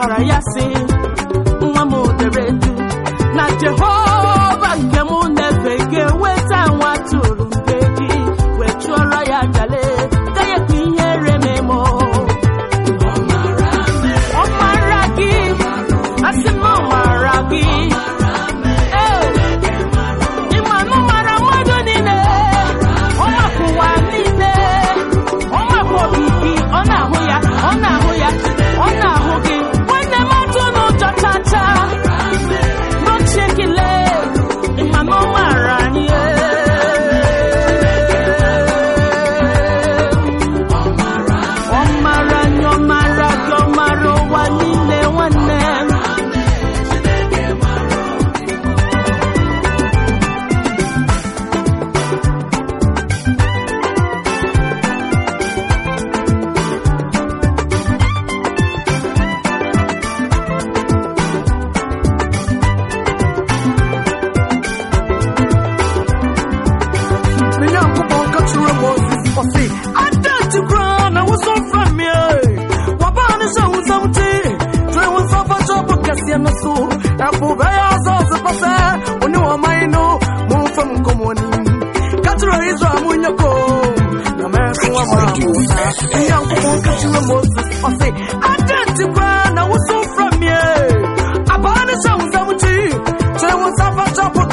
what I see. you. And now, come Moses. I say, I did it when I from. I bought a show with them. So I was up at Chapel